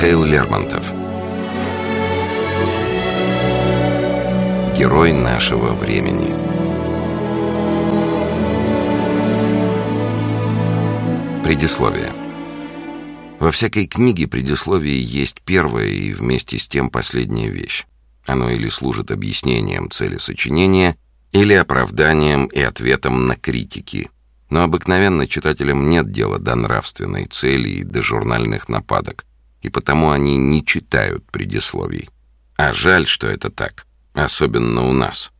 Михаил Лермонтов Герой нашего времени Предисловие Во всякой книге предисловие есть первая и вместе с тем последняя вещь. Оно или служит объяснением цели сочинения, или оправданием и ответом на критики. Но обыкновенно читателям нет дела до нравственной цели и до журнальных нападок и потому они не читают предисловий. А жаль, что это так, особенно у нас.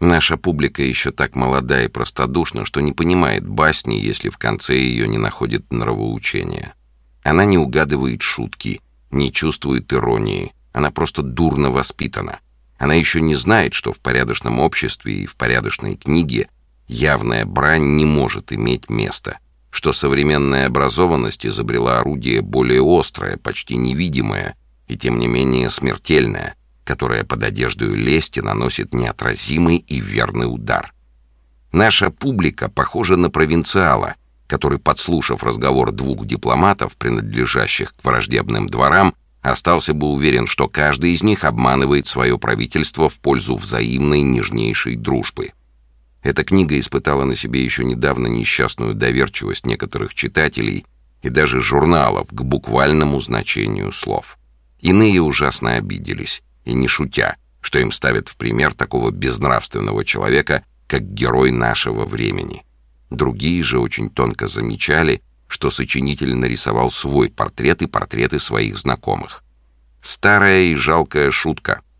Наша публика еще так молода и простодушна, что не понимает басни, если в конце ее не находит нравоучения. Она не угадывает шутки, не чувствует иронии, она просто дурно воспитана. Она еще не знает, что в порядочном обществе и в порядочной книге явная брань не может иметь места, что современная образованность изобрела орудие более острое, почти невидимое и тем не менее смертельное, которое под одеждой лести наносит неотразимый и верный удар. Наша публика похожа на провинциала, который, подслушав разговор двух дипломатов, принадлежащих к враждебным дворам, остался бы уверен, что каждый из них обманывает свое правительство в пользу взаимной нежнейшей дружбы. Эта книга испытала на себе еще недавно несчастную доверчивость некоторых читателей и даже журналов к буквальному значению слов. Иные ужасно обиделись, и не шутя, что им ставят в пример такого безнравственного человека, как герой нашего времени. Другие же очень тонко замечали, что сочинитель нарисовал свой портрет и портреты своих знакомых. Старая и жалкая шутка —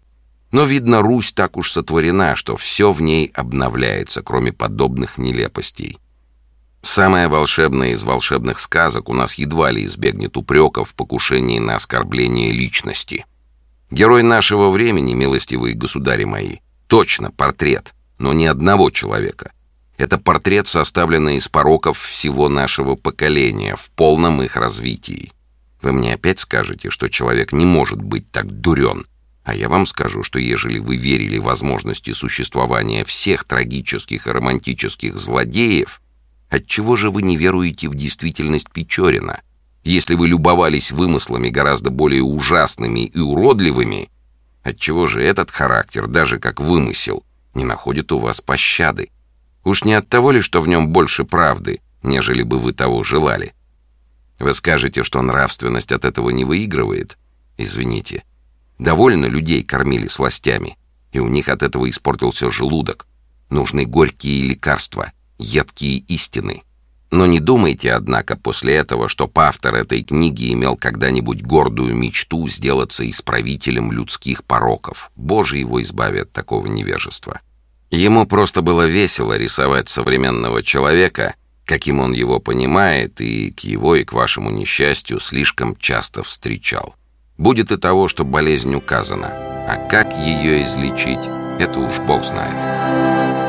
но, видно, Русь так уж сотворена, что все в ней обновляется, кроме подобных нелепостей. Самая волшебная из волшебных сказок у нас едва ли избегнет упреков в покушении на оскорбление личности. Герой нашего времени, милостивые государи мои, точно портрет, но не одного человека. Это портрет, составленный из пороков всего нашего поколения, в полном их развитии. Вы мне опять скажете, что человек не может быть так дурен, а я вам скажу, что ежели вы верили возможности существования всех трагических и романтических злодеев, отчего же вы не веруете в действительность Печорина? Если вы любовались вымыслами гораздо более ужасными и уродливыми, отчего же этот характер, даже как вымысел, не находит у вас пощады? Уж не от того ли, что в нем больше правды, нежели бы вы того желали? Вы скажете, что нравственность от этого не выигрывает? Извините, Довольно людей кормили сластями, и у них от этого испортился желудок. Нужны горькие лекарства, едкие истины. Но не думайте, однако, после этого, что автор этой книги имел когда-нибудь гордую мечту сделаться исправителем людских пороков. Боже его избави от такого невежества. Ему просто было весело рисовать современного человека, каким он его понимает, и к его и к вашему несчастью слишком часто встречал. Будет и того, что болезнь указана. А как ее излечить, это уж Бог знает.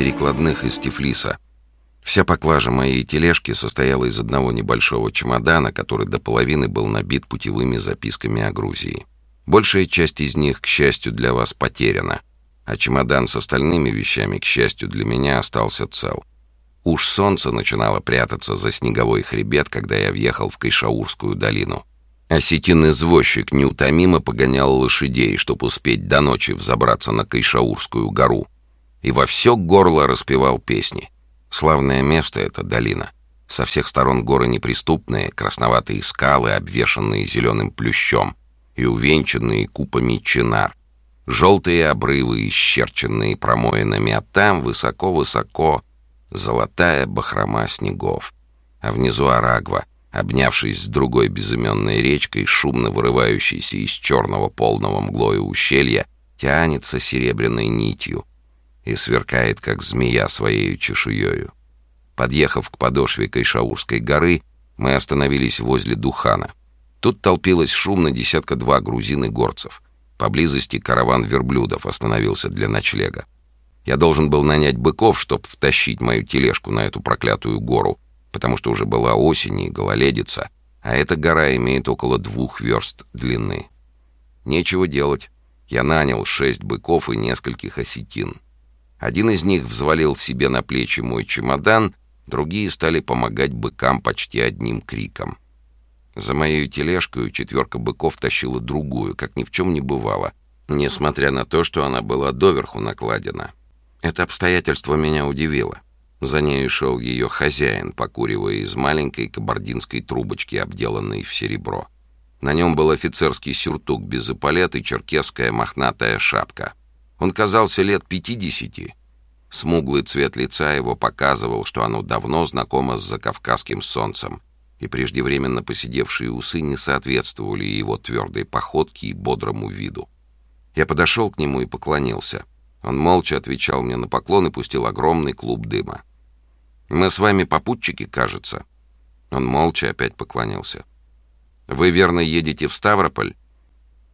Перекладных из Тифлиса. Вся поклажа моей тележки состояла из одного небольшого чемодана, который до половины был набит путевыми записками о Грузии. Большая часть из них, к счастью для вас, потеряна, а чемодан с остальными вещами, к счастью для меня, остался цел. Уж солнце начинало прятаться за снеговой хребет, когда я въехал в Кайшаурскую долину. Осетин-извозчик неутомимо погонял лошадей, чтобы успеть до ночи взобраться на Кайшаурскую гору — и во все горло распевал песни. Славное место это долина. Со всех сторон горы неприступные, красноватые скалы, обвешанные зеленым плющом и увенчанные купами чинар. Желтые обрывы, исчерченные промоинами, а там высоко-высоко золотая бахрома снегов. А внизу Арагва, обнявшись с другой безыменной речкой, шумно вырывающейся из черного полного мглою ущелья, тянется серебряной нитью, и сверкает, как змея своей чешуею. Подъехав к подошве Кайшаурской горы, Мы остановились возле Духана. Тут толпилось шумно десятка-два грузин и горцев. Поблизости караван верблюдов остановился для ночлега. Я должен был нанять быков, чтобы втащить мою тележку на эту проклятую гору, потому что уже была осень и гололедица, а эта гора имеет около двух верст длины. Нечего делать. Я нанял шесть быков и нескольких осетин. Один из них взвалил себе на плечи мой чемодан, другие стали помогать быкам почти одним криком. За моей тележкой четверка быков тащила другую, как ни в чем не бывало, несмотря на то, что она была доверху накладена. Это обстоятельство меня удивило. За нею шел ее хозяин, покуривая из маленькой кабардинской трубочки, обделанной в серебро. На нем был офицерский сюртук без эполет и черкесская мохнатая шапка. Он казался лет пятидесяти. Смуглый цвет лица его показывал, что оно давно знакомо с закавказским солнцем, и преждевременно поседевшие усы не соответствовали его твердой походке и бодрому виду. Я подошел к нему и поклонился. Он молча отвечал мне на поклон и пустил огромный клуб дыма. «Мы с вами попутчики, кажется». Он молча опять поклонился. Вы верно едете в Ставрополь?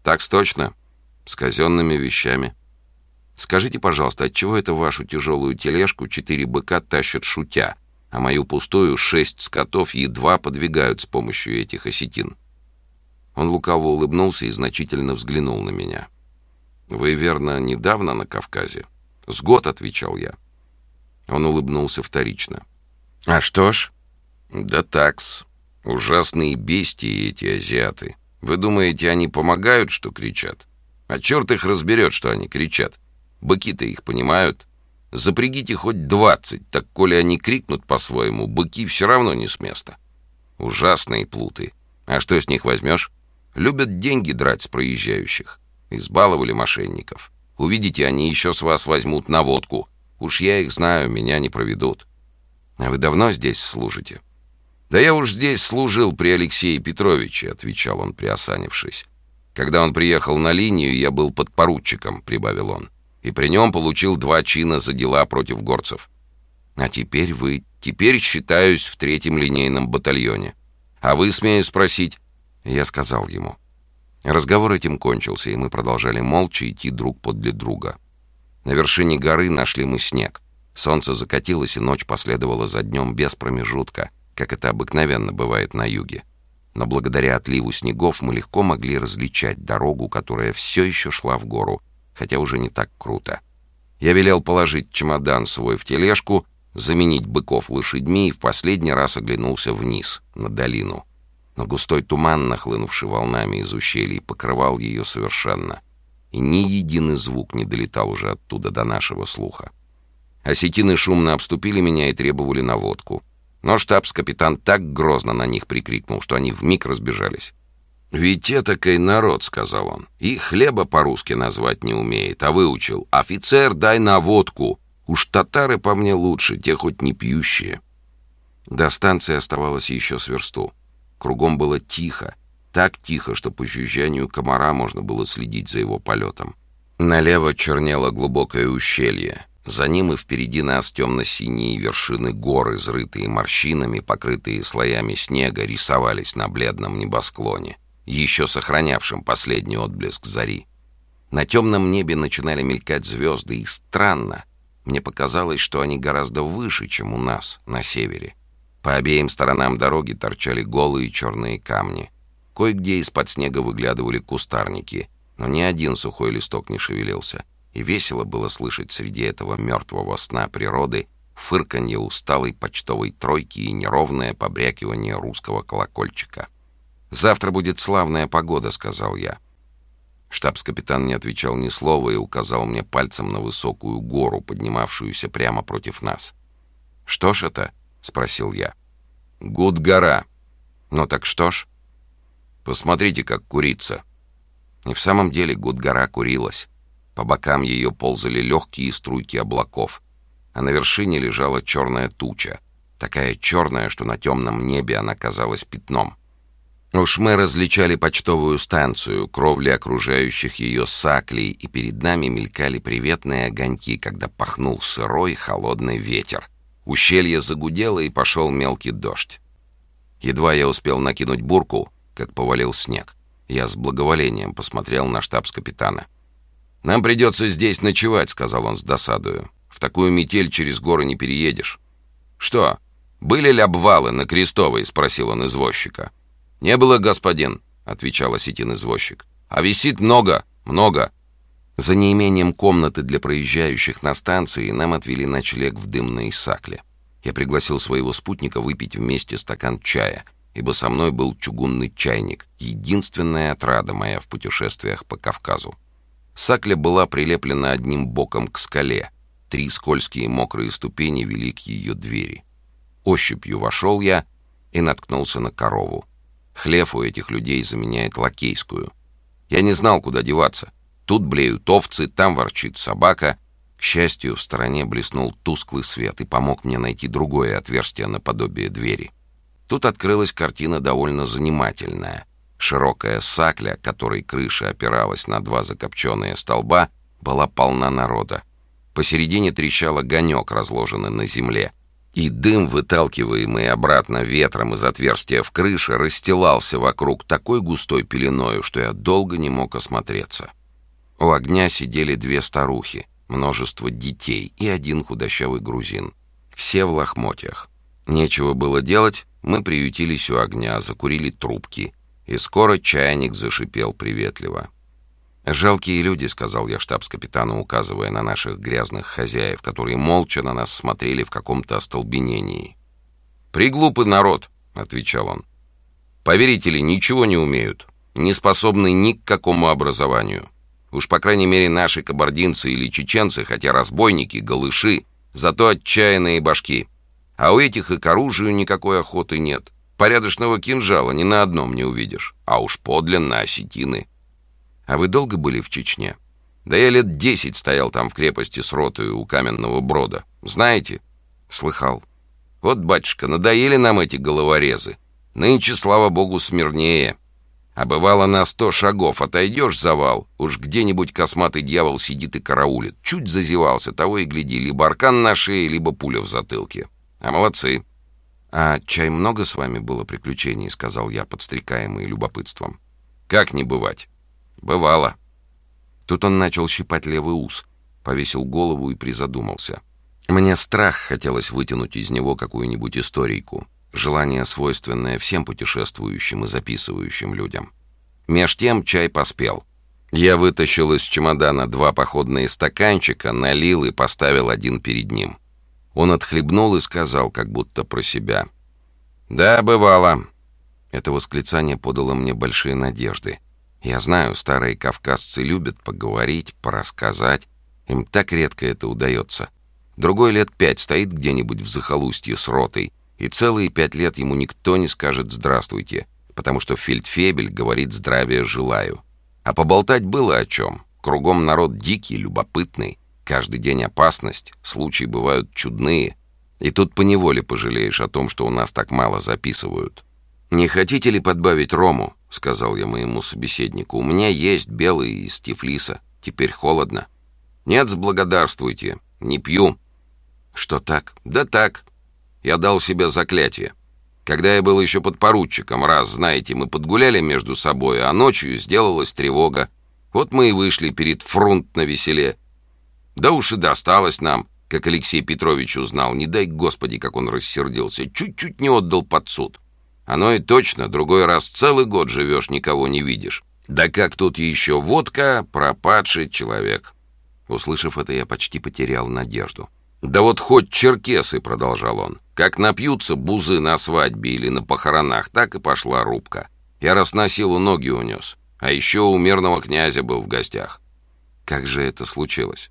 Так точно. С казенными вещами. Скажите, пожалуйста, отчего это вашу тяжелую тележку четыре быка тащат шутя, а мою пустую шесть скотов едва подвигают с помощью этих осетин? Он лукаво улыбнулся и значительно взглянул на меня. «Вы, верно, недавно на Кавказе?» «С год», — отвечал я. Он улыбнулся вторично. «А что ж?» «Да такс. Ужасные бестии эти азиаты. Вы думаете, они помогают, что кричат? А черт их разберет, что они кричат. Быки-то их понимают. Запрягите хоть двадцать, так коли они крикнут по-своему, быки все равно не с места. Ужасные плуты. А что с них возьмешь? Любят деньги драть с проезжающих. Избаловали мошенников. Увидите, они еще с вас возьмут на водку. Уж я их знаю, меня не проведут. А вы давно здесь служите? «Да я уж здесь служил при Алексее Петровиче», — отвечал он, приосанившись. «Когда он приехал на линию, я был подпоручиком», — прибавил он, «и при нем получил два чина за дела против горцев. А теперь вы... Теперь считаюсь в третьем линейном батальоне. А вы, смею спросить?» Я сказал ему. Разговор этим кончился, и мы продолжали молча идти друг подле друга. На вершине горы нашли мы снег. Солнце закатилось, и ночь последовала за днем без промежутка — как это обыкновенно бывает на юге. Но благодаря отливу снегов мы легко могли различать дорогу, которая все еще шла в гору, хотя уже не так круто. Я велел положить чемодан свой в тележку, заменить быков лошадьми и в последний раз оглянулся вниз, на долину. Но густой туман, нахлынувший волнами из ущелий, покрывал ее совершенно. И ни единый звук не долетал уже оттуда до нашего слуха. Осетины шумно обступили меня и требовали наводку. Но штабс-капитан так грозно на них прикрикнул, что они вмиг разбежались. «Ведь этакой народ», — сказал он, — «и хлеба по-русски назвать не умеет, а выучил. Офицер, дай на водку. Уж татары по мне лучше, те хоть не пьющие». До станции оставалось еще с версту. Кругом было тихо, так тихо, что по жужжанию комара можно было следить за его полетом. Налево чернело глубокое ущелье. За ним и впереди нас темно-синие вершины гор, изрытые морщинами, покрытые слоями снега, рисовались на бледном небосклоне, еще сохранявшем последний отблеск зари. На темном небе начинали мелькать звезды, и странно, мне показалось, что они гораздо выше, чем у нас, на севере. По обеим сторонам дороги торчали голые черные камни. Кое-где из-под снега выглядывали кустарники, но ни один сухой листок не шевелился — и весело было слышать среди этого мертвого сна природы фырканье усталой почтовой тройки и неровное побрякивание русского колокольчика. «Завтра будет славная погода», — сказал я. Штабс-капитан не отвечал ни слова и указал мне пальцем на высокую гору, поднимавшуюся прямо против нас. «Что ж это?» — спросил я. «Гуд-гора». «Ну так что ж?» «Посмотрите, как курица». И в самом деле Гуд-гора курилась. По бокам ее ползали легкие струйки облаков, а на вершине лежала черная туча, такая черная, что на темном небе она казалась пятном. Уж мы различали почтовую станцию, кровли окружающих ее саклей, и перед нами мелькали приветные огоньки, когда пахнул сырой холодный ветер. Ущелье загудело, и пошел мелкий дождь. Едва я успел накинуть бурку, как повалил снег. Я с благоволением посмотрел на штабс-капитана. «Нам придется здесь ночевать», — сказал он с досадою. «В такую метель через горы не переедешь». «Что, были ли обвалы на Крестовой?» — спросил он извозчика. «Не было, господин», — отвечал осетин извозчик. «А висит много, много». За неимением комнаты для проезжающих на станции нам отвели ночлег в дымной сакле. Я пригласил своего спутника выпить вместе стакан чая, ибо со мной был чугунный чайник, единственная отрада моя в путешествиях по Кавказу. Сакля была прилеплена одним боком к скале. Три скользкие мокрые ступени вели к ее двери. Ощупью вошел я и наткнулся на корову. Хлев у этих людей заменяет лакейскую. Я не знал, куда деваться. Тут блеют овцы, там ворчит собака. К счастью, в стороне блеснул тусклый свет и помог мне найти другое отверстие наподобие двери. Тут открылась картина довольно занимательная. Широкая сакля, которой крыша опиралась на два закопченные столба, была полна народа. Посередине трещал огонек, разложенный на земле, и дым, выталкиваемый обратно ветром из отверстия в крыше, расстилался вокруг такой густой пеленою, что я долго не мог осмотреться. У огня сидели две старухи, множество детей и один худощавый грузин. Все в лохмотьях. Нечего было делать, мы приютились у огня, закурили трубки, и скоро чайник зашипел приветливо. «Жалкие люди», — сказал я штабс-капитану, указывая на наших грязных хозяев, которые молча на нас смотрели в каком-то остолбенении. «Приглупый народ», — отвечал он. «Поверители ничего не умеют, не способны ни к какому образованию. Уж, по крайней мере, наши кабардинцы или чеченцы, хотя разбойники, голыши, зато отчаянные башки. А у этих и к оружию никакой охоты нет. Порядочного кинжала ни на одном не увидишь, а уж подлинно осетины. А вы долго были в Чечне? Да я лет десять стоял там в крепости с ротой у каменного брода. Знаете? Слыхал. Вот, батюшка, надоели нам эти головорезы. Нынче, слава богу, смирнее. А бывало на сто шагов отойдешь завал, уж где-нибудь косматый дьявол сидит и караулит. Чуть зазевался, того и гляди, либо аркан на шее, либо пуля в затылке. А молодцы. «А чай много с вами было приключений?» — сказал я, подстрекаемый любопытством. «Как не бывать?» «Бывало». Тут он начал щипать левый ус, повесил голову и призадумался. Мне страх хотелось вытянуть из него какую-нибудь историйку. Желание, свойственное всем путешествующим и записывающим людям. Меж тем чай поспел. Я вытащил из чемодана два походные стаканчика, налил и поставил один перед ним. Он отхлебнул и сказал, как будто про себя. «Да, бывало». Это восклицание подало мне большие надежды. Я знаю, старые кавказцы любят поговорить, порассказать. Им так редко это удается. Другой лет пять стоит где-нибудь в захолустье с ротой, и целые пять лет ему никто не скажет «здравствуйте», потому что фельдфебель говорит «здравия желаю». А поболтать было о чем. Кругом народ дикий, любопытный. Каждый день опасность, случаи бывают чудные. И тут поневоле пожалеешь о том, что у нас так мало записывают. «Не хотите ли подбавить рому?» — сказал я моему собеседнику. «У меня есть белый из Тифлиса. Теперь холодно». «Нет, сблагодарствуйте. Не пью». «Что так?» «Да так я дал себе заклятие. Когда я был еще подпоручиком, раз, знаете, мы подгуляли между собой, а ночью сделалась тревога. Вот мы и вышли перед фронт на веселе. Да уж и досталось нам, как Алексей Петрович узнал. Не дай господи, как он рассердился. Чуть-чуть не отдал под суд. Оно и точно, другой раз целый год живешь, никого не видишь. Да как тут еще водка, пропадший человек. Услышав это, я почти потерял надежду. «Да вот хоть черкесы», — продолжал он, — «как напьются бузы на свадьбе или на похоронах, так и пошла рубка. Я раз на силу ноги унес, а еще у мирного князя был в гостях». «Как же это случилось?»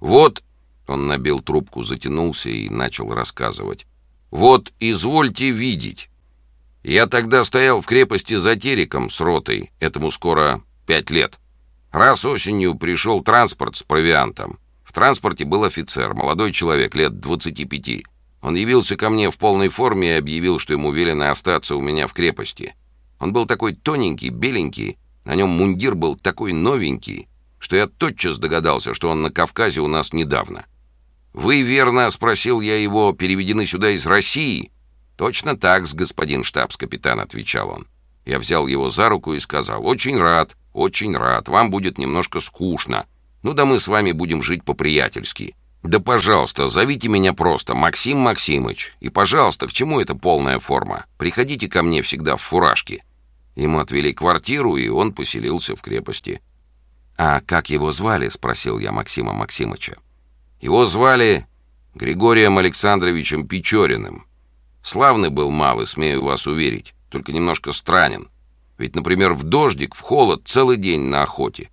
«Вот», — он набил трубку, затянулся и начал рассказывать, «вот, извольте видеть. Я тогда стоял в крепости за Тереком с ротой, этому скоро пять лет. Раз осенью пришел транспорт с провиантом, в транспорте был офицер, молодой человек, лет 25. Он явился ко мне в полной форме и объявил, что ему велено остаться у меня в крепости. Он был такой тоненький, беленький, на нем мундир был такой новенький, что я тотчас догадался, что он на Кавказе у нас недавно. «Вы, верно, — спросил я его, — переведены сюда из России?» «Точно так, с господин штабс-капитан», — отвечал он. Я взял его за руку и сказал, «Очень рад, очень рад. Вам будет немножко скучно. Ну да мы с вами будем жить по-приятельски. Да, пожалуйста, зовите меня просто Максим Максимыч. И, пожалуйста, к чему эта полная форма? Приходите ко мне всегда в фуражке». Ему отвели квартиру, и он поселился в крепости. «А как его звали?» — спросил я Максима Максимыча. «Его звали Григорием Александровичем Печориным. Славный был малый, смею вас уверить, только немножко странен. Ведь, например, в дождик, в холод целый день на охоте.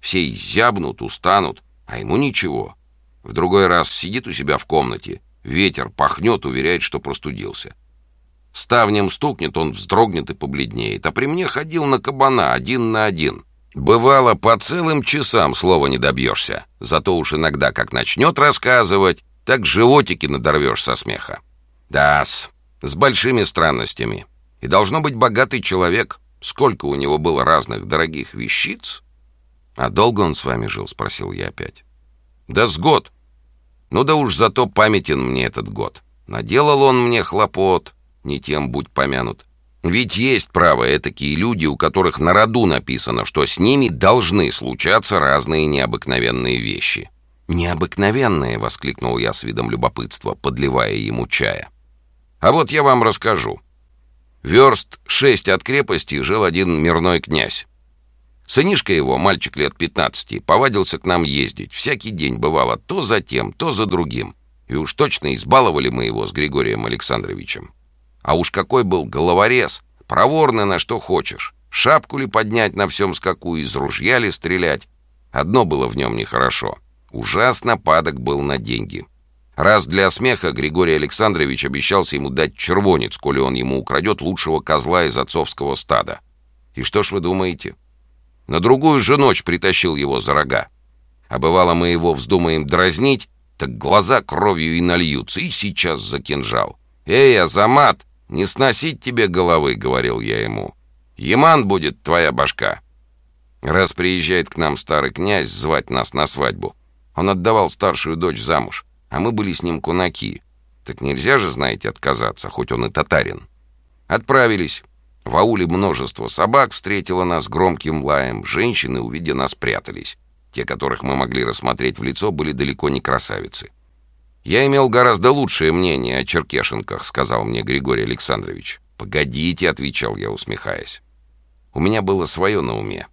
Все изябнут, устанут, а ему ничего. В другой раз сидит у себя в комнате, ветер пахнет, уверяет, что простудился. Ставнем стукнет, он вздрогнет и побледнеет. А при мне ходил на кабана, один на один. Бывало, по целым часам слова не добьешься. Зато уж иногда, как начнет рассказывать, так животики надорвешь со смеха. Да-с, с большими странностями. И должно быть богатый человек. Сколько у него было разных дорогих вещиц. «А долго он с вами жил?» — спросил я опять. «Да с год. Ну да уж зато памятен мне этот год. Наделал он мне хлопот, не тем будь помянут. Ведь есть, право, такие люди, у которых на роду написано, что с ними должны случаться разные необыкновенные вещи. «Необыкновенные!» — воскликнул я с видом любопытства, подливая ему чая. «А вот я вам расскажу. Верст шесть от крепости жил один мирной князь. Сынишка его, мальчик лет пятнадцати, повадился к нам ездить. Всякий день бывало то за тем, то за другим. И уж точно избаловали мы его с Григорием Александровичем. А уж какой был головорез, проворный на что хочешь. Шапку ли поднять на всем скаку, из ружья ли стрелять. Одно было в нем нехорошо. Ужасно падок был на деньги. Раз для смеха Григорий Александрович обещался ему дать червонец, коли он ему украдет лучшего козла из отцовского стада. И что ж вы думаете? На другую же ночь притащил его за рога. А бывало, мы его вздумаем дразнить, так глаза кровью и нальются, и сейчас за кинжал. «Эй, Азамат, не сносить тебе головы», — говорил я ему. «Яман будет твоя башка». Раз приезжает к нам старый князь звать нас на свадьбу, он отдавал старшую дочь замуж а мы были с ним кунаки. Так нельзя же, знаете, отказаться, хоть он и татарин. Отправились. В ауле множество собак встретило нас громким лаем, женщины, увидя нас, прятались. Те, которых мы могли рассмотреть в лицо, были далеко не красавицы. «Я имел гораздо лучшее мнение о черкешенках», — сказал мне Григорий Александрович. «Погодите», — отвечал я, усмехаясь. У меня было свое на уме.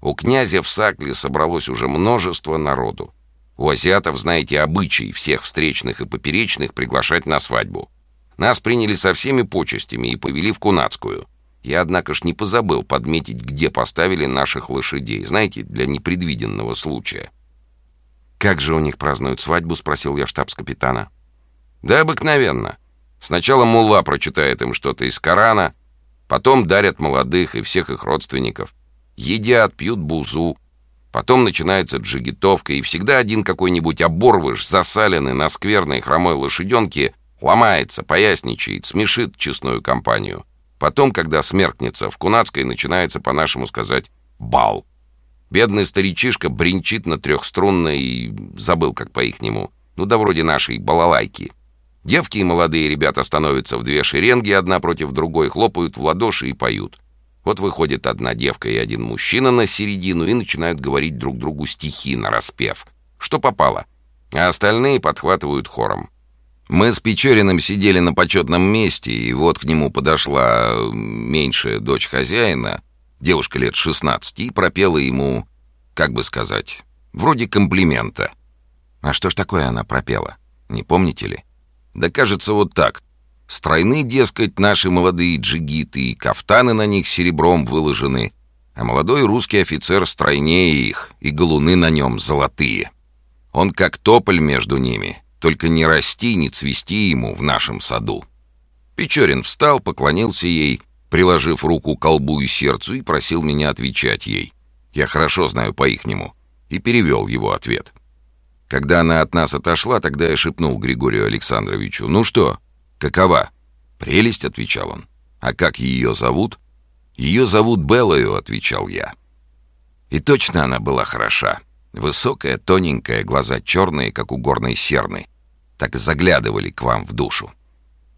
У князя в Сакле собралось уже множество народу. У азиатов, знаете, обычай всех встречных и поперечных приглашать на свадьбу. Нас приняли со всеми почестями и повели в Кунацкую. Я, однако ж, не позабыл подметить, где поставили наших лошадей, знаете, для непредвиденного случая. «Как же у них празднуют свадьбу?» — спросил я штабс-капитана. «Да обыкновенно. Сначала мулла прочитает им что-то из Корана, потом дарят молодых и всех их родственников. Едят, пьют бузу, Потом начинается джигитовка, и всегда один какой-нибудь оборвыш, засаленный на скверной хромой лошаденке, ломается, поясничает, смешит честную компанию. Потом, когда смеркнется, в Кунацкой начинается, по-нашему сказать, бал. Бедный старичишка бренчит на трехструнной и забыл, как по-ихнему. Ну да вроде нашей балалайки. Девки и молодые ребята становятся в две шеренги, одна против другой, хлопают в ладоши и поют. Вот выходит одна девка и один мужчина на середину и начинают говорить друг другу стихи на распев. Что попало. А остальные подхватывают хором. Мы с Печориным сидели на почетном месте, и вот к нему подошла меньшая дочь хозяина, девушка лет 16, и пропела ему, как бы сказать, вроде комплимента. А что ж такое она пропела? Не помните ли? Да кажется вот так. Стройны, дескать, наши молодые джигиты, и кафтаны на них серебром выложены, а молодой русский офицер стройнее их, и галуны на нем золотые. Он как тополь между ними, только не расти, не цвести ему в нашем саду. Печорин встал, поклонился ей, приложив руку к колбу и сердцу, и просил меня отвечать ей. Я хорошо знаю по-ихнему, и перевел его ответ. Когда она от нас отошла, тогда я шепнул Григорию Александровичу, «Ну что, «Какова?» «Прелесть», — отвечал он. «А как ее зовут?» «Ее зовут Беллою», — отвечал я. И точно она была хороша. Высокая, тоненькая, глаза черные, как у горной серны. Так заглядывали к вам в душу.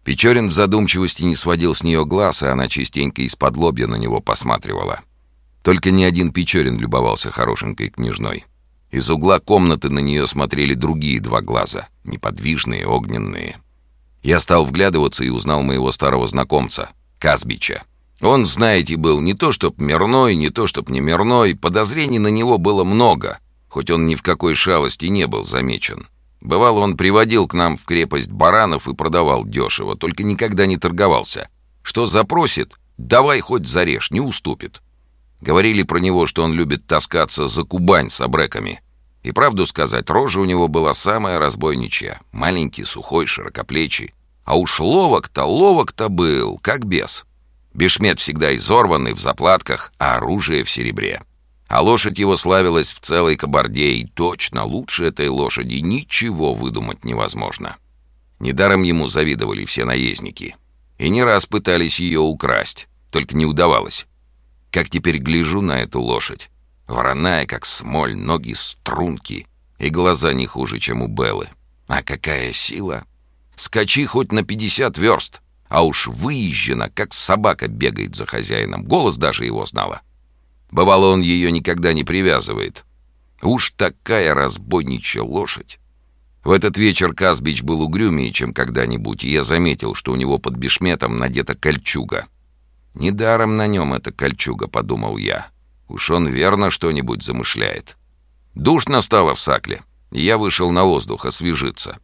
Печорин в задумчивости не сводил с нее глаз, и она частенько из-под лобья на него посматривала. Только ни один Печорин любовался хорошенькой княжной. Из угла комнаты на нее смотрели другие два глаза, неподвижные, огненные. Я стал вглядываться и узнал моего старого знакомца, Казбича. Он, знаете, был не то чтоб мирной, не то чтоб не мирной, подозрений на него было много, хоть он ни в какой шалости не был замечен. Бывало, он приводил к нам в крепость баранов и продавал дешево, только никогда не торговался. Что запросит, давай хоть зарежь, не уступит. Говорили про него, что он любит таскаться за Кубань с обреками. И правду сказать, рожа у него была самая разбойничья. Маленький, сухой, широкоплечий. А уж ловок-то, ловок-то был, как бес. Бешмет всегда изорванный, в заплатках, а оружие в серебре. А лошадь его славилась в целой кабарде, и точно лучше этой лошади ничего выдумать невозможно. Недаром ему завидовали все наездники. И не раз пытались ее украсть, только не удавалось. Как теперь гляжу на эту лошадь. Вороная, как смоль, ноги струнки, и глаза не хуже, чем у Беллы. А какая сила! Скачи хоть на пятьдесят верст, а уж выезжена, как собака бегает за хозяином. Голос даже его знала. Бывало, он ее никогда не привязывает. Уж такая разбойничья лошадь. В этот вечер Казбич был угрюмее, чем когда-нибудь, и я заметил, что у него под бешметом надета кольчуга — «Недаром на нем эта кольчуга», — подумал я. «Уж он верно что-нибудь замышляет». Душно стало в Сакле, и я вышел на воздух освежиться.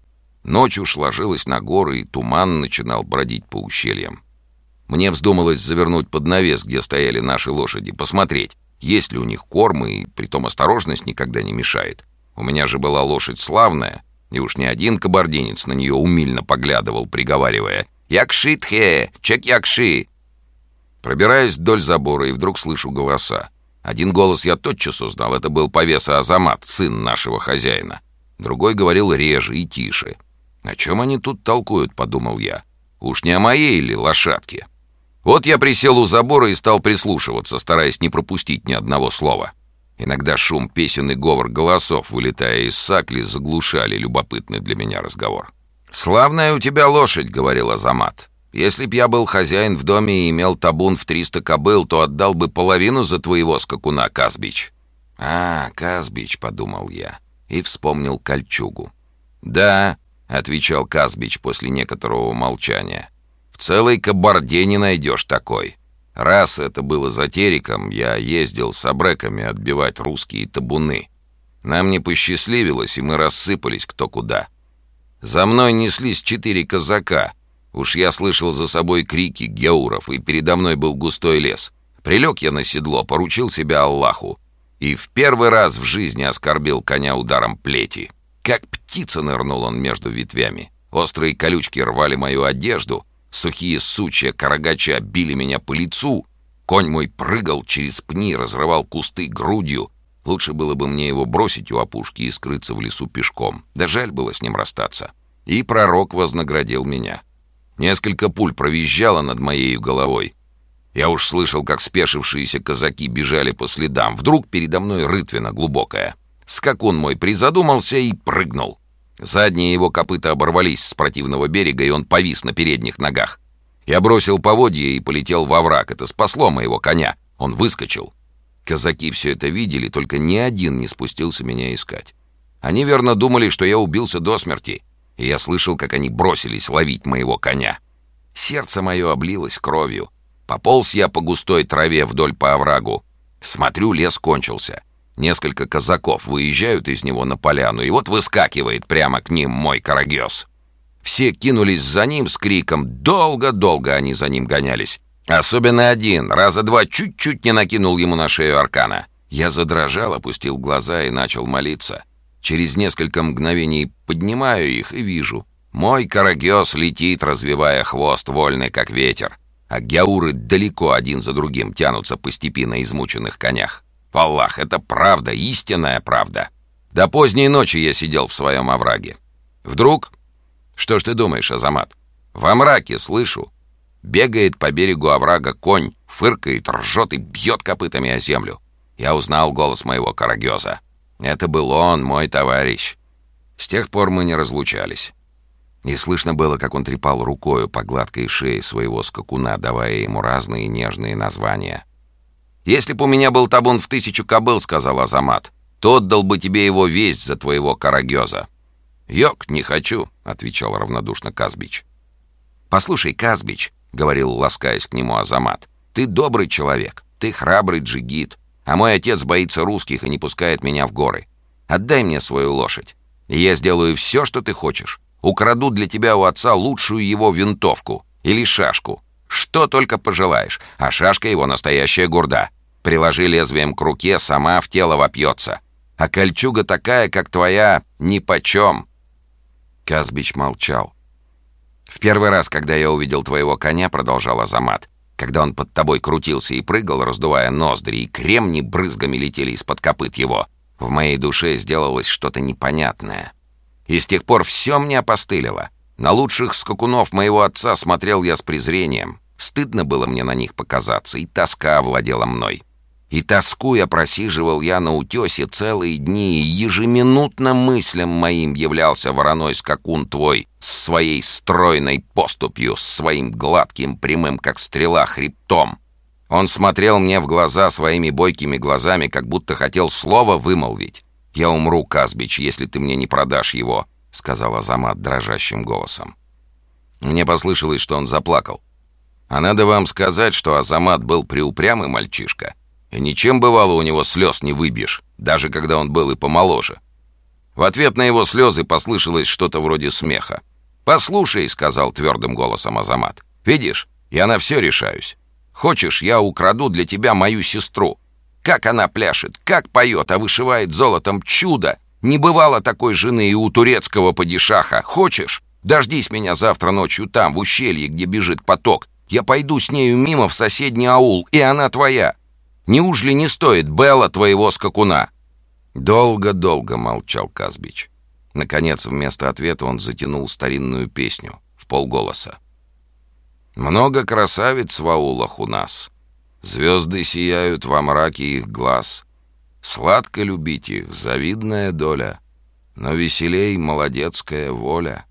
Ночь уж ложилась на горы, и туман начинал бродить по ущельям. Мне вздумалось завернуть под навес, где стояли наши лошади, посмотреть, есть ли у них корм, и притом осторожность никогда не мешает. У меня же была лошадь славная, и уж не один кабардинец на нее умильно поглядывал, приговаривая «Якшитхе! Чек якши!» Пробираюсь вдоль забора и вдруг слышу голоса. Один голос я тотчас узнал, это был повеса Азамат, сын нашего хозяина. Другой говорил реже и тише. «О чем они тут толкуют?» — подумал я. «Уж не о моей ли лошадке?» Вот я присел у забора и стал прислушиваться, стараясь не пропустить ни одного слова. Иногда шум песен и говор голосов, вылетая из сакли, заглушали любопытный для меня разговор. «Славная у тебя лошадь», — говорил Азамат. Если б я был хозяин в доме и имел табун в триста кобыл, то отдал бы половину за твоего скакуна, Казбич». «А, Казбич», — подумал я, и вспомнил кольчугу. «Да», — отвечал Казбич после некоторого молчания, — «в целой кабарде не найдешь такой. Раз это было затериком, я ездил с абреками отбивать русские табуны. Нам не посчастливилось, и мы рассыпались кто куда. За мной неслись четыре казака — Уж я слышал за собой крики геуров, и передо мной был густой лес. Прилег я на седло, поручил себя Аллаху. И в первый раз в жизни оскорбил коня ударом плети. Как птица нырнул он между ветвями. Острые колючки рвали мою одежду. Сухие сучья карагача били меня по лицу. Конь мой прыгал через пни, разрывал кусты грудью. Лучше было бы мне его бросить у опушки и скрыться в лесу пешком. Да жаль было с ним расстаться. И пророк вознаградил меня. Несколько пуль провизжало над моей головой. Я уж слышал, как спешившиеся казаки бежали по следам. Вдруг передо мной рытвина глубокая. Скакун мой призадумался и прыгнул. Задние его копыта оборвались с противного берега, и он повис на передних ногах. Я бросил поводья и полетел во враг. Это спасло моего коня. Он выскочил. Казаки все это видели, только ни один не спустился меня искать. Они верно думали, что я убился до смерти и я слышал, как они бросились ловить моего коня. Сердце мое облилось кровью. Пополз я по густой траве вдоль по оврагу. Смотрю, лес кончился. Несколько казаков выезжают из него на поляну, и вот выскакивает прямо к ним мой карагёс. Все кинулись за ним с криком, долго-долго они за ним гонялись. Особенно один, раза два чуть-чуть не накинул ему на шею аркана. Я задрожал, опустил глаза и начал молиться — Через несколько мгновений поднимаю их и вижу. Мой карагёс летит, развивая хвост, вольный как ветер. А гяуры далеко один за другим тянутся по степи на измученных конях. Аллах, это правда, истинная правда. До поздней ночи я сидел в своем овраге. Вдруг... Что ж ты думаешь, Азамат? Во мраке слышу. Бегает по берегу оврага конь, фыркает, ржет и бьет копытами о землю. Я узнал голос моего карагёза. Это был он, мой товарищ. С тех пор мы не разлучались. И слышно было, как он трепал рукою по гладкой шее своего скакуна, давая ему разные нежные названия. «Если б у меня был табун в тысячу кобыл, — сказал Азамат, — то отдал бы тебе его весь за твоего карагеза». «Йок, не хочу», — отвечал равнодушно Казбич. «Послушай, Казбич», — говорил, ласкаясь к нему Азамат, — «ты добрый человек, ты храбрый джигит, а мой отец боится русских и не пускает меня в горы. Отдай мне свою лошадь, и я сделаю все, что ты хочешь. Украду для тебя у отца лучшую его винтовку или шашку. Что только пожелаешь, а шашка его настоящая гурда. Приложи лезвием к руке, сама в тело вопьется. А кольчуга такая, как твоя, нипочем». Казбич молчал. «В первый раз, когда я увидел твоего коня, — продолжал Азамат, — когда он под тобой крутился и прыгал, раздувая ноздри, и кремни брызгами летели из-под копыт его, в моей душе сделалось что-то непонятное. И с тех пор все мне опостылило. На лучших скакунов моего отца смотрел я с презрением. Стыдно было мне на них показаться, и тоска овладела мной. И тоскуя просиживал я на утесе целые дни, и ежеминутно мыслям моим являлся вороной скакун твой с своей стройной поступью, с своим гладким, прямым, как стрела, хребтом. Он смотрел мне в глаза своими бойкими глазами, как будто хотел слово вымолвить. «Я умру, Казбич, если ты мне не продашь его», — сказал Азамат дрожащим голосом. Мне послышалось, что он заплакал. А надо вам сказать, что Азамат был приупрямый мальчишка, ничем бывало у него слез не выбьешь, даже когда он был и помоложе. В ответ на его слезы послышалось что-то вроде смеха. «Послушай», — сказал твердым голосом Азамат, — «видишь, я на все решаюсь. Хочешь, я украду для тебя мою сестру. Как она пляшет, как поет, а вышивает золотом чудо! Не бывало такой жены и у турецкого падишаха. Хочешь? Дождись меня завтра ночью там, в ущелье, где бежит поток. Я пойду с нею мимо в соседний аул, и она твоя. Неужели не стоит Белла твоего скакуна?» Долго-долго молчал Казбич. Наконец, вместо ответа он затянул старинную песню в полголоса. «Много красавиц в аулах у нас. Звезды сияют во мраке их глаз. Сладко любить их, завидная доля. Но веселей молодецкая воля.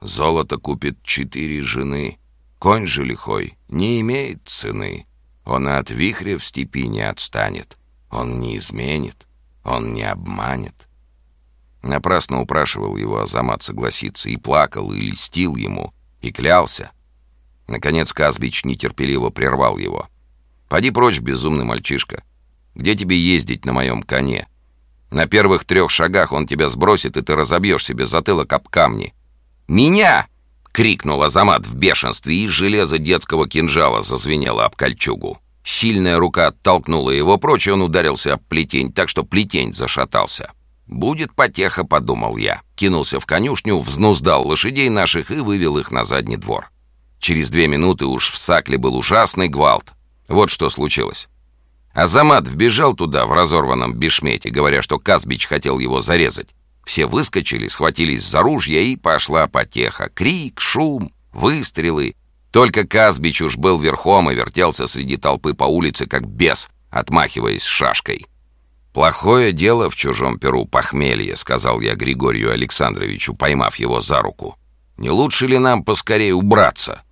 Золото купит четыре жены. Конь же лихой не имеет цены. Он от вихря в степи не отстанет. Он не изменит. Он не обманет. Напрасно упрашивал его Азамат согласиться и плакал, и листил ему, и клялся. Наконец Казбич нетерпеливо прервал его — Поди прочь, безумный мальчишка. Где тебе ездить на моем коне? На первых трех шагах он тебя сбросит, и ты разобьешь себе затылок об камни. «Меня!» — крикнул Азамат в бешенстве, и железо детского кинжала зазвенело об кольчугу. Сильная рука оттолкнула его прочь, и он ударился об плетень, так что плетень зашатался. «Будет потеха», — подумал я. Кинулся в конюшню, взнуздал лошадей наших и вывел их на задний двор. Через две минуты уж в Сакле был ужасный гвалт. Вот что случилось. Азамат вбежал туда в разорванном бешмете, говоря, что Казбич хотел его зарезать. Все выскочили, схватились за ружья, и пошла потеха. Крик, шум, выстрелы. Только Казбич уж был верхом и вертелся среди толпы по улице, как бес, отмахиваясь шашкой. «Плохое дело в чужом перу похмелье», — сказал я Григорию Александровичу, поймав его за руку. «Не лучше ли нам поскорее убраться?»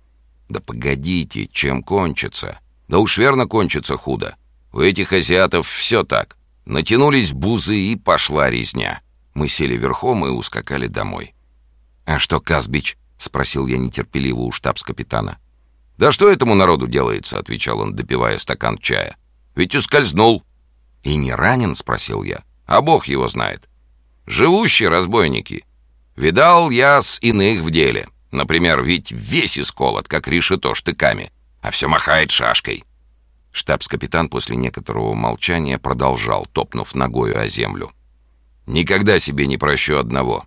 «Да погодите, чем кончится?» Да уж верно кончится худо. У этих азиатов все так. Натянулись бузы и пошла резня. Мы сели верхом и ускакали домой. «А что, Казбич?» — спросил я нетерпеливо у штабс-капитана. «Да что этому народу делается?» — отвечал он, допивая стакан чая. «Ведь ускользнул». «И не ранен?» — спросил я. «А бог его знает. Живущие разбойники. Видал я с иных в деле. Например, ведь весь исколот, как решето штыками а все махает шашкой». Штабс-капитан после некоторого молчания продолжал, топнув ногою о землю. «Никогда себе не прощу одного.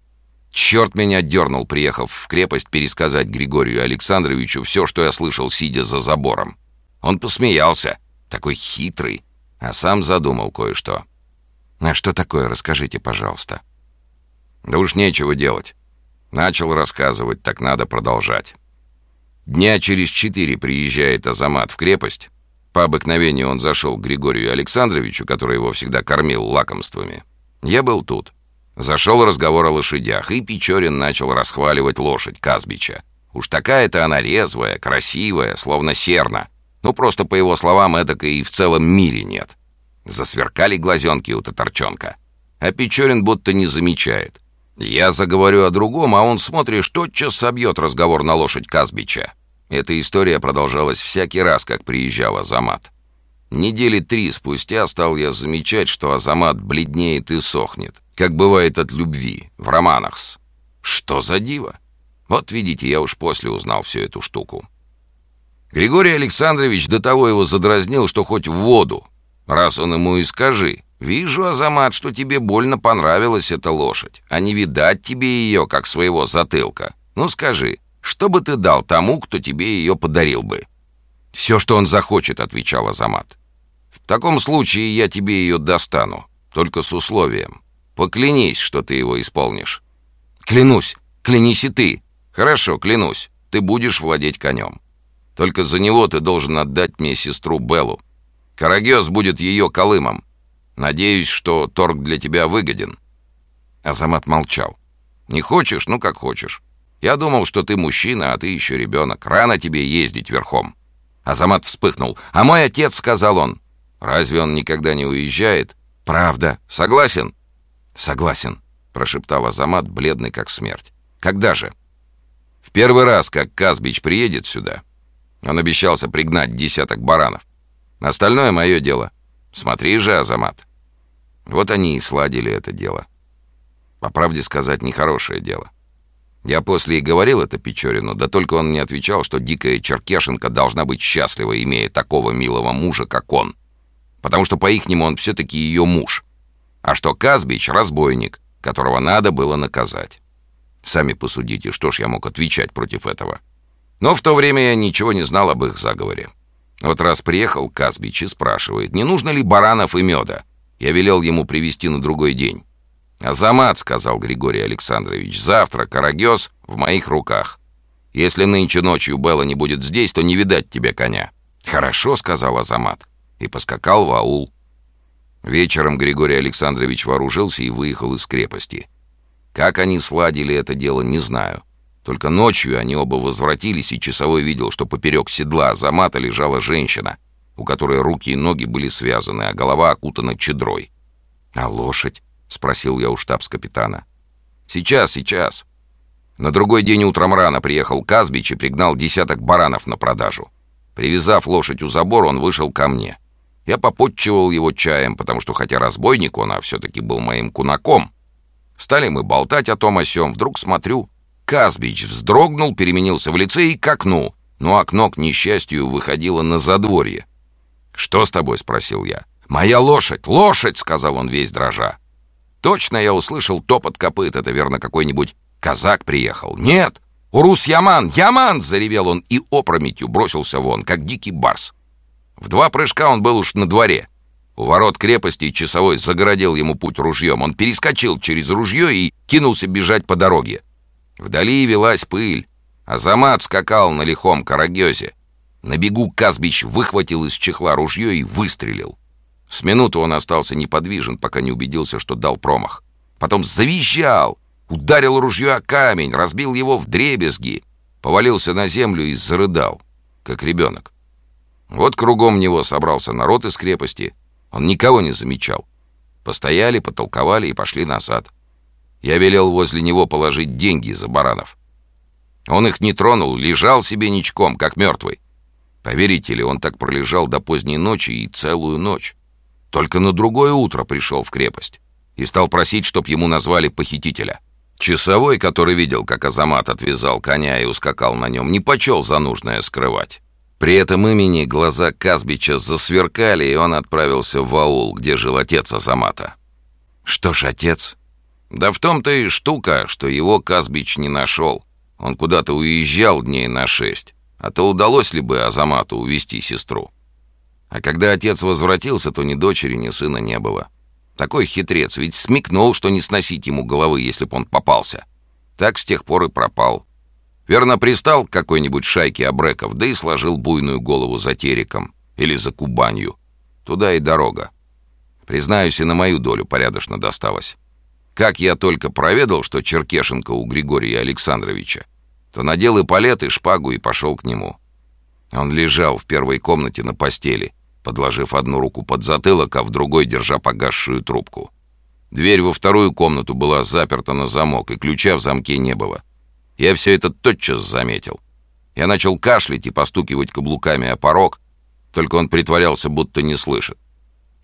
Черт меня дернул, приехав в крепость, пересказать Григорию Александровичу все, что я слышал, сидя за забором. Он посмеялся, такой хитрый, а сам задумал кое-что. «А что такое, расскажите, пожалуйста». «Да уж нечего делать. Начал рассказывать, так надо продолжать». Дня через четыре приезжает Азамат в крепость. По обыкновению он зашел к Григорию Александровичу, который его всегда кормил лакомствами. Я был тут. Зашел разговор о лошадях, и Печорин начал расхваливать лошадь Казбича. Уж такая-то она резвая, красивая, словно серна. Ну, просто, по его словам, эдакой и в целом мире нет. Засверкали глазенки у татарчонка. А Печорин будто не замечает. Я заговорю о другом, а он, смотришь, тотчас собьет разговор на лошадь Казбича. Эта история продолжалась всякий раз, как приезжал Азамат. Недели три спустя стал я замечать, что Азамат бледнеет и сохнет, как бывает от любви, в романах. Что за диво? Вот видите, я уж после узнал всю эту штуку. Григорий Александрович до того его задразнил, что хоть в воду. Раз он ему и скажи. «Вижу, Азамат, что тебе больно понравилась эта лошадь, а не видать тебе ее, как своего затылка. Ну скажи, что бы ты дал тому, кто тебе ее подарил бы?» «Все, что он захочет», — отвечал Азамат. «В таком случае я тебе ее достану, только с условием. Поклянись, что ты его исполнишь». «Клянусь, клянись и ты». «Хорошо, клянусь, ты будешь владеть конем. Только за него ты должен отдать мне сестру Беллу. Карагес будет ее колымом. Надеюсь, что торг для тебя выгоден». Азамат молчал. «Не хочешь? Ну, как хочешь. Я думал, что ты мужчина, а ты еще ребенок. Рано тебе ездить верхом». Азамат вспыхнул. «А мой отец», — сказал он. «Разве он никогда не уезжает?» «Правда. Согласен?» «Согласен», — прошептал Азамат, бледный как смерть. «Когда же?» «В первый раз, как Казбич приедет сюда. Он обещался пригнать десяток баранов. Остальное мое дело. Смотри же, Азамат». Вот они и сладили это дело. По правде сказать, нехорошее дело. Я после и говорил это Печорину, да только он мне отвечал, что дикая черкешенка должна быть счастлива, имея такого милого мужа, как он. Потому что по-ихнему он все-таки ее муж. А что Казбич — разбойник, которого надо было наказать. Сами посудите, что ж я мог отвечать против этого. Но в то время я ничего не знал об их заговоре. Вот раз приехал Казбич и спрашивает, не нужно ли баранов и меда. Я велел ему привезти на другой день. «Азамат», — сказал Григорий Александрович, — «завтра Карагес в моих руках. Если нынче ночью Белла не будет здесь, то не видать тебе коня». «Хорошо», — сказал Азамат, и поскакал в аул. Вечером Григорий Александрович вооружился и выехал из крепости. Как они сладили это дело, не знаю. Только ночью они оба возвратились, и часовой видел, что поперек седла Азамата лежала женщина, у которой руки и ноги были связаны, а голова окутана чедрой. «А лошадь?» — спросил я у штабс-капитана. «Сейчас, сейчас». На другой день утром рано приехал Казбич и пригнал десяток баранов на продажу. Привязав лошадь у забора, он вышел ко мне. Я попотчевал его чаем, потому что, хотя разбойник он, а все-таки был моим кунаком. Стали мы болтать о том о сём. Вдруг смотрю, Казбич вздрогнул, переменился в лице и к окну. Но окно, к несчастью, выходило на задворье. «Что с тобой?» — спросил я. «Моя лошадь! Лошадь!» — сказал он весь дрожа. Точно я услышал топот копыт, это верно какой-нибудь казак приехал. Нет, урус Яман, Яман! Заревел он и опрометью бросился вон, как дикий барс. В два прыжка он был уж на дворе. У ворот крепости часовой загородил ему путь ружьем. Он перескочил через ружье и кинулся бежать по дороге. Вдали велась пыль. Азамат скакал на лихом карагёзе. На бегу Казбич выхватил из чехла ружье и выстрелил. С минуту он остался неподвижен, пока не убедился, что дал промах. Потом завизжал, ударил ружье о камень, разбил его в дребезги, повалился на землю и зарыдал, как ребенок. Вот кругом него собрался народ из крепости. Он никого не замечал. Постояли, потолковали и пошли назад. Я велел возле него положить деньги за баранов. Он их не тронул, лежал себе ничком, как мертвый. Поверите ли, он так пролежал до поздней ночи и целую ночь. Только на другое утро пришел в крепость и стал просить, чтоб ему назвали похитителя. Часовой, который видел, как Азамат отвязал коня и ускакал на нем, не почел за нужное скрывать. При этом имени глаза Казбича засверкали, и он отправился в аул, где жил отец Азамата. Что ж, отец? Да в том-то и штука, что его Казбич не нашел. Он куда-то уезжал дней на шесть, а то удалось ли бы Азамату увести сестру. А когда отец возвратился, то ни дочери, ни сына не было. Такой хитрец, ведь смекнул, что не сносить ему головы, если б он попался. Так с тех пор и пропал. Верно, пристал к какой-нибудь шайке обреков, да и сложил буйную голову за тереком или за Кубанью. Туда и дорога. Признаюсь, и на мою долю порядочно досталось. Как я только проведал, что Черкешенко у Григория Александровича, то надел и палет, и шпагу, и пошел к нему. Он лежал в первой комнате на постели, подложив одну руку под затылок, а в другой держа погасшую трубку. Дверь во вторую комнату была заперта на замок, и ключа в замке не было. Я все это тотчас заметил. Я начал кашлять и постукивать каблуками о порог, только он притворялся, будто не слышит.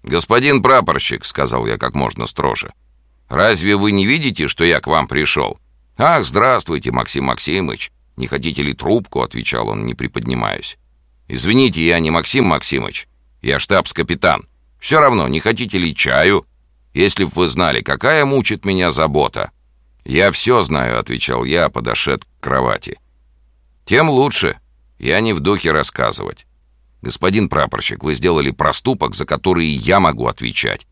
«Господин прапорщик», — сказал я как можно строже, — «разве вы не видите, что я к вам пришел?» «Ах, здравствуйте, Максим Максимыч! Не хотите ли трубку?» — отвечал он, не приподнимаясь. «Извините, я не Максим Максимыч, я штабс-капитан. Все равно, не хотите ли чаю? Если б вы знали, какая мучит меня забота!» «Я все знаю», — отвечал я, подошед к кровати. «Тем лучше. Я не в духе рассказывать. Господин прапорщик, вы сделали проступок, за который я могу отвечать.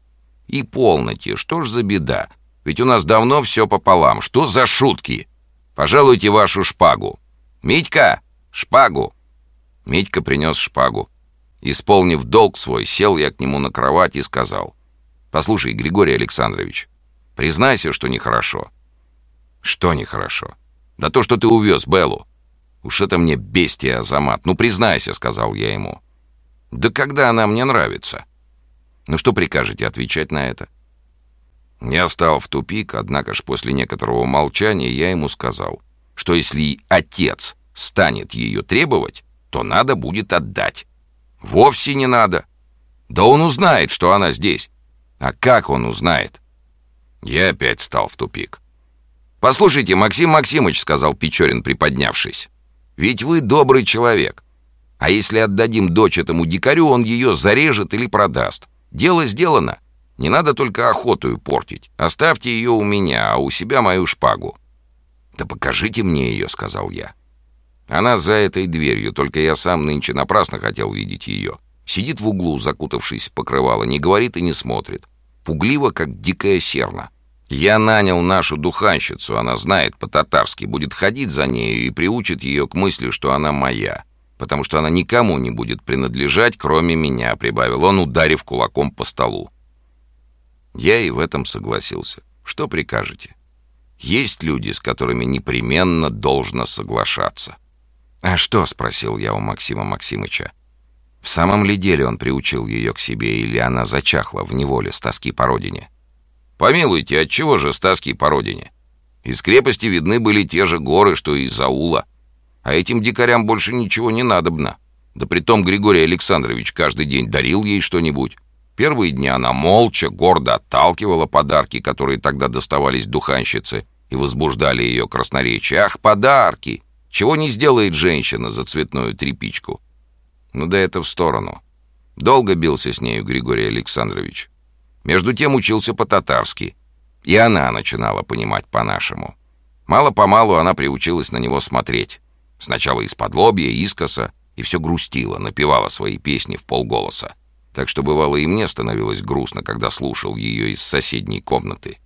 И полноте, что ж за беда? Ведь у нас давно все пополам. Что за шутки? Пожалуйте вашу шпагу. Митька, шпагу!» Митька принес шпагу. Исполнив долг свой, сел я к нему на кровать и сказал. «Послушай, Григорий Александрович, признайся, что нехорошо». «Что нехорошо?» «Да то, что ты увез Беллу. Уж это мне бестия, Азамат. Ну, признайся», — сказал я ему. «Да когда она мне нравится?» «Ну, что прикажете отвечать на это?» Я стал в тупик, однако ж после некоторого молчания я ему сказал, что если отец станет ее требовать, то надо будет отдать. Вовсе не надо. Да он узнает, что она здесь. А как он узнает? Я опять стал в тупик. «Послушайте, Максим Максимыч», — сказал Печорин, приподнявшись, «ведь вы добрый человек. А если отдадим дочь этому дикарю, он ее зарежет или продаст. Дело сделано. Не надо только охоту портить. Оставьте ее у меня, а у себя мою шпагу». «Да покажите мне ее», — сказал я. Она за этой дверью, только я сам нынче напрасно хотел видеть ее. Сидит в углу, закутавшись в покрывало, не говорит и не смотрит. Пугливо, как дикая серна. Я нанял нашу духанщицу, она знает по-татарски, будет ходить за нею и приучит ее к мысли, что она моя, потому что она никому не будет принадлежать, кроме меня», — прибавил он, ударив кулаком по столу. Я и в этом согласился. Что прикажете? Есть люди, с которыми непременно должно соглашаться. «А что?» — спросил я у Максима Максимыча. В самом ли деле он приучил ее к себе, или она зачахла в неволе с тоски по родине? «Помилуйте, отчего же с тоски по родине? Из крепости видны были те же горы, что и из аула. А этим дикарям больше ничего не надобно. Да притом Григорий Александрович каждый день дарил ей что-нибудь. Первые дни она молча, гордо отталкивала подарки, которые тогда доставались духанщице, и возбуждали ее красноречие. «Ах, подарки! Чего не сделает женщина за цветную тряпичку?» Ну да это в сторону. Долго бился с нею Григорий Александрович. Между тем учился по-татарски. И она начинала понимать по-нашему. Мало-помалу она приучилась на него смотреть. Сначала из-под лобья, искоса, и все грустила, напевала свои песни в полголоса так что бывало и мне становилось грустно, когда слушал ее из соседней комнаты.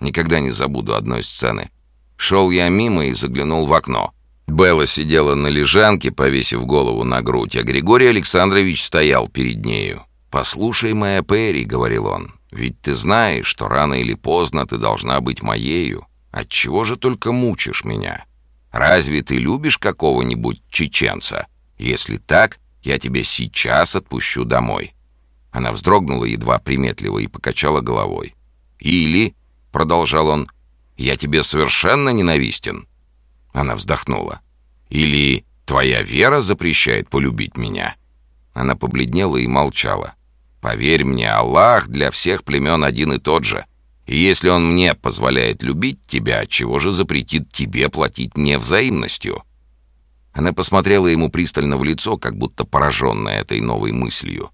Никогда не забуду одной сцены. Шел я мимо и заглянул в окно. Белла сидела на лежанке, повесив голову на грудь, а Григорий Александрович стоял перед нею. «Послушай, моя Перри», — говорил он, — «ведь ты знаешь, что рано или поздно ты должна быть моею. Отчего же только мучишь меня? Разве ты любишь какого-нибудь чеченца? Если так, я тебя сейчас отпущу домой». Она вздрогнула едва приметливо и покачала головой. «Или», — продолжал он, — «я тебе совершенно ненавистен». Она вздохнула. «Или твоя вера запрещает полюбить меня?» Она побледнела и молчала. «Поверь мне, Аллах для всех племен один и тот же. И если он мне позволяет любить тебя, чего же запретит тебе платить мне взаимностью?» Она посмотрела ему пристально в лицо, как будто пораженная этой новой мыслью.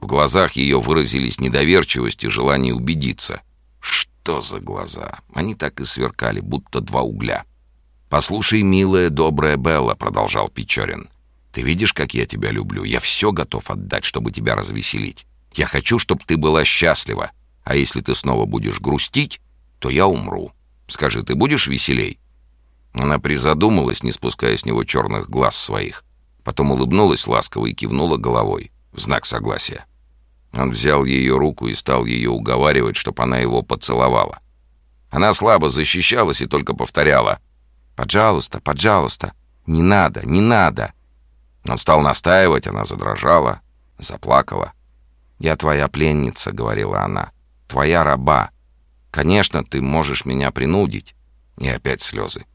В глазах ее выразились недоверчивость и желание убедиться. Что за глаза? Они так и сверкали, будто два угля. «Послушай, милая, добрая Белла», — продолжал Печорин. «Ты видишь, как я тебя люблю? Я все готов отдать, чтобы тебя развеселить. Я хочу, чтобы ты была счастлива. А если ты снова будешь грустить, то я умру. Скажи, ты будешь веселей?» Она призадумалась, не спуская с него черных глаз своих. Потом улыбнулась ласково и кивнула головой в знак согласия. Он взял ее руку и стал ее уговаривать, чтобы она его поцеловала. Она слабо защищалась и только повторяла «Пожалуйста, пожалуйста, не надо, не надо». Он стал настаивать, она задрожала, заплакала. «Я твоя пленница», — говорила она, — «твоя раба. Конечно, ты можешь меня принудить». И опять слезы.